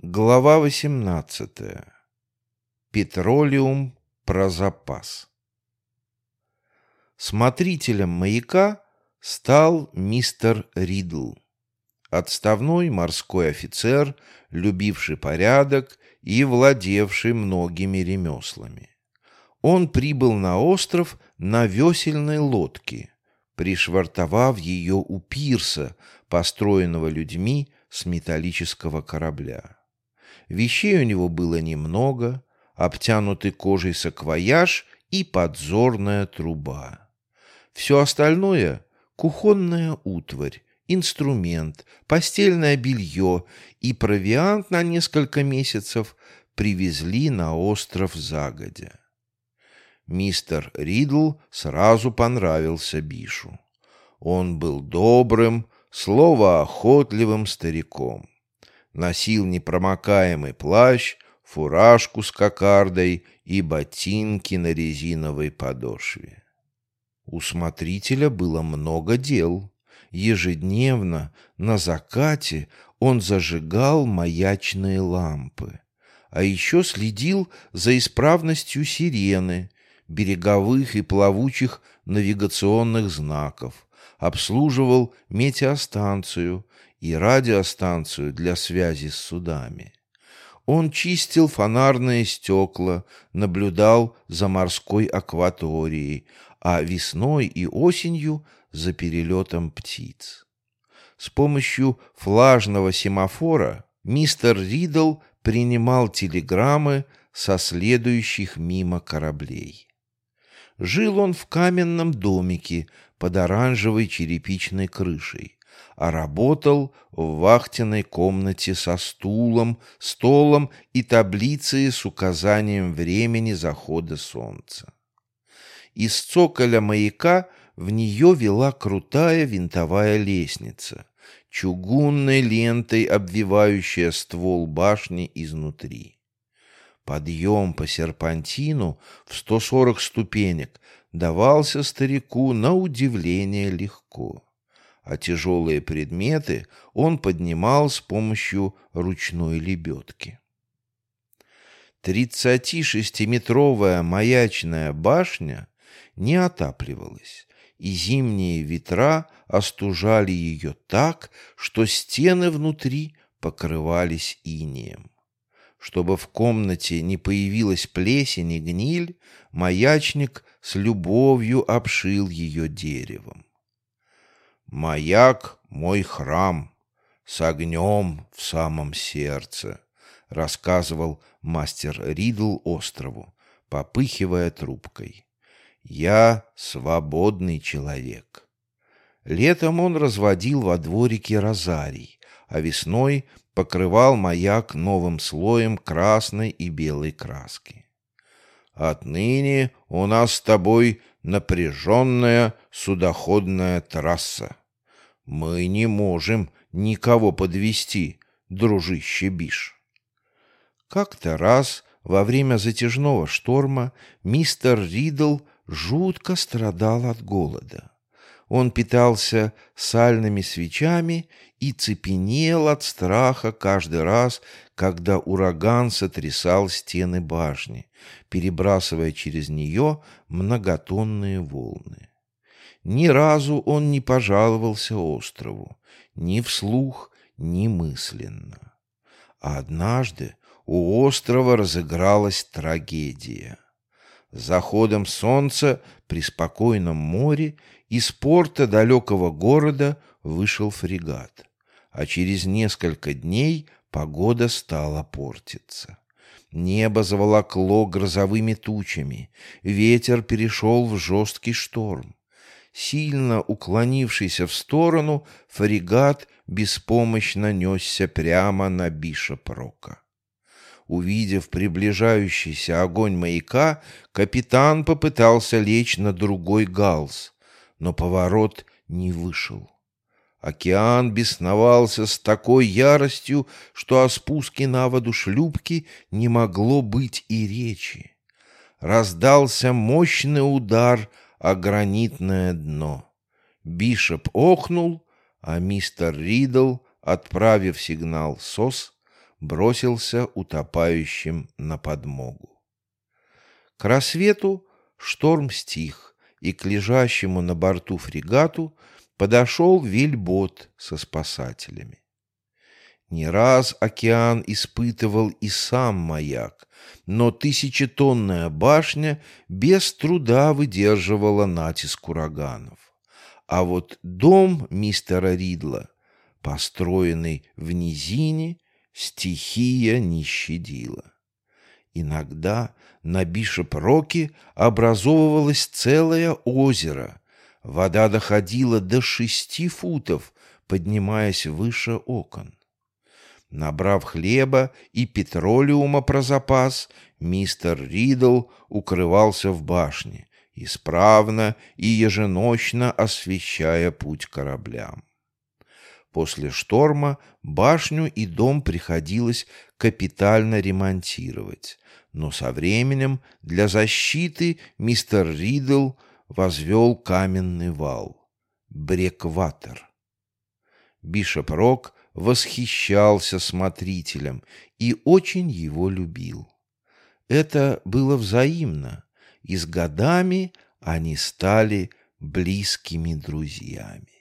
Глава 18. Петролиум про запас. Смотрителем маяка стал мистер Ридл, отставной морской офицер, любивший порядок и владевший многими ремеслами. Он прибыл на остров на весельной лодке, пришвартовав ее у пирса, построенного людьми с металлического корабля. Вещей у него было немного, обтянутый кожей саквояж и подзорная труба. Все остальное — кухонная утварь, инструмент, постельное белье и провиант на несколько месяцев привезли на остров загодя. Мистер Ридл сразу понравился Бишу. Он был добрым, словоохотливым стариком носил непромокаемый плащ, фуражку с кокардой и ботинки на резиновой подошве. У смотрителя было много дел. Ежедневно на закате он зажигал маячные лампы, а еще следил за исправностью сирены, береговых и плавучих навигационных знаков, обслуживал метеостанцию, и радиостанцию для связи с судами. Он чистил фонарные стекла, наблюдал за морской акваторией, а весной и осенью за перелетом птиц. С помощью флажного семафора мистер Ридл принимал телеграммы со следующих мимо кораблей. Жил он в каменном домике под оранжевой черепичной крышей а работал в вахтенной комнате со стулом, столом и таблицей с указанием времени захода солнца. Из цоколя маяка в нее вела крутая винтовая лестница, чугунной лентой обвивающая ствол башни изнутри. Подъем по серпантину в 140 ступенек давался старику на удивление легко а тяжелые предметы он поднимал с помощью ручной лебедки. 36-метровая маячная башня не отапливалась, и зимние ветра остужали ее так, что стены внутри покрывались инеем. Чтобы в комнате не появилась плесень и гниль, маячник с любовью обшил ее деревом. «Маяк — мой храм, с огнем в самом сердце», — рассказывал мастер Ридл острову, попыхивая трубкой. «Я свободный человек». Летом он разводил во дворике розарий, а весной покрывал маяк новым слоем красной и белой краски. Отныне у нас с тобой напряженная судоходная трасса. Мы не можем никого подвести, дружище Биш. Как-то раз во время затяжного шторма мистер Ридл жутко страдал от голода. Он питался сальными свечами и цепенел от страха каждый раз, когда ураган сотрясал стены башни, перебрасывая через нее многотонные волны. Ни разу он не пожаловался острову, ни вслух, ни мысленно. А однажды у острова разыгралась трагедия. С заходом солнца при спокойном море из порта далекого города вышел фрегат, а через несколько дней погода стала портиться. Небо заволокло грозовыми тучами, ветер перешел в жесткий шторм. Сильно уклонившийся в сторону, фрегат беспомощно несся прямо на Бишоп Рока. Увидев приближающийся огонь маяка, капитан попытался лечь на другой галс, но поворот не вышел. Океан бесновался с такой яростью, что о спуске на воду шлюпки не могло быть и речи. Раздался мощный удар о гранитное дно. Бишоп охнул, а мистер Ридл, отправив сигнал СОС, бросился утопающим на подмогу. К рассвету шторм стих, и к лежащему на борту фрегату подошел вельбот со спасателями. Не раз океан испытывал и сам маяк, но тысячетонная башня без труда выдерживала натиск ураганов. А вот дом мистера Ридла, построенный в низине, стихия не щадила. Иногда на Бишоп-Роке образовывалось целое озеро. Вода доходила до шести футов, поднимаясь выше окон. Набрав хлеба и петролиума про запас, мистер Ридл укрывался в башне, исправно и еженочно освещая путь кораблям. После шторма башню и дом приходилось капитально ремонтировать, но со временем для защиты мистер Ридл возвел каменный вал — брекватер. Бишоп Рок восхищался смотрителем и очень его любил. Это было взаимно, и с годами они стали близкими друзьями.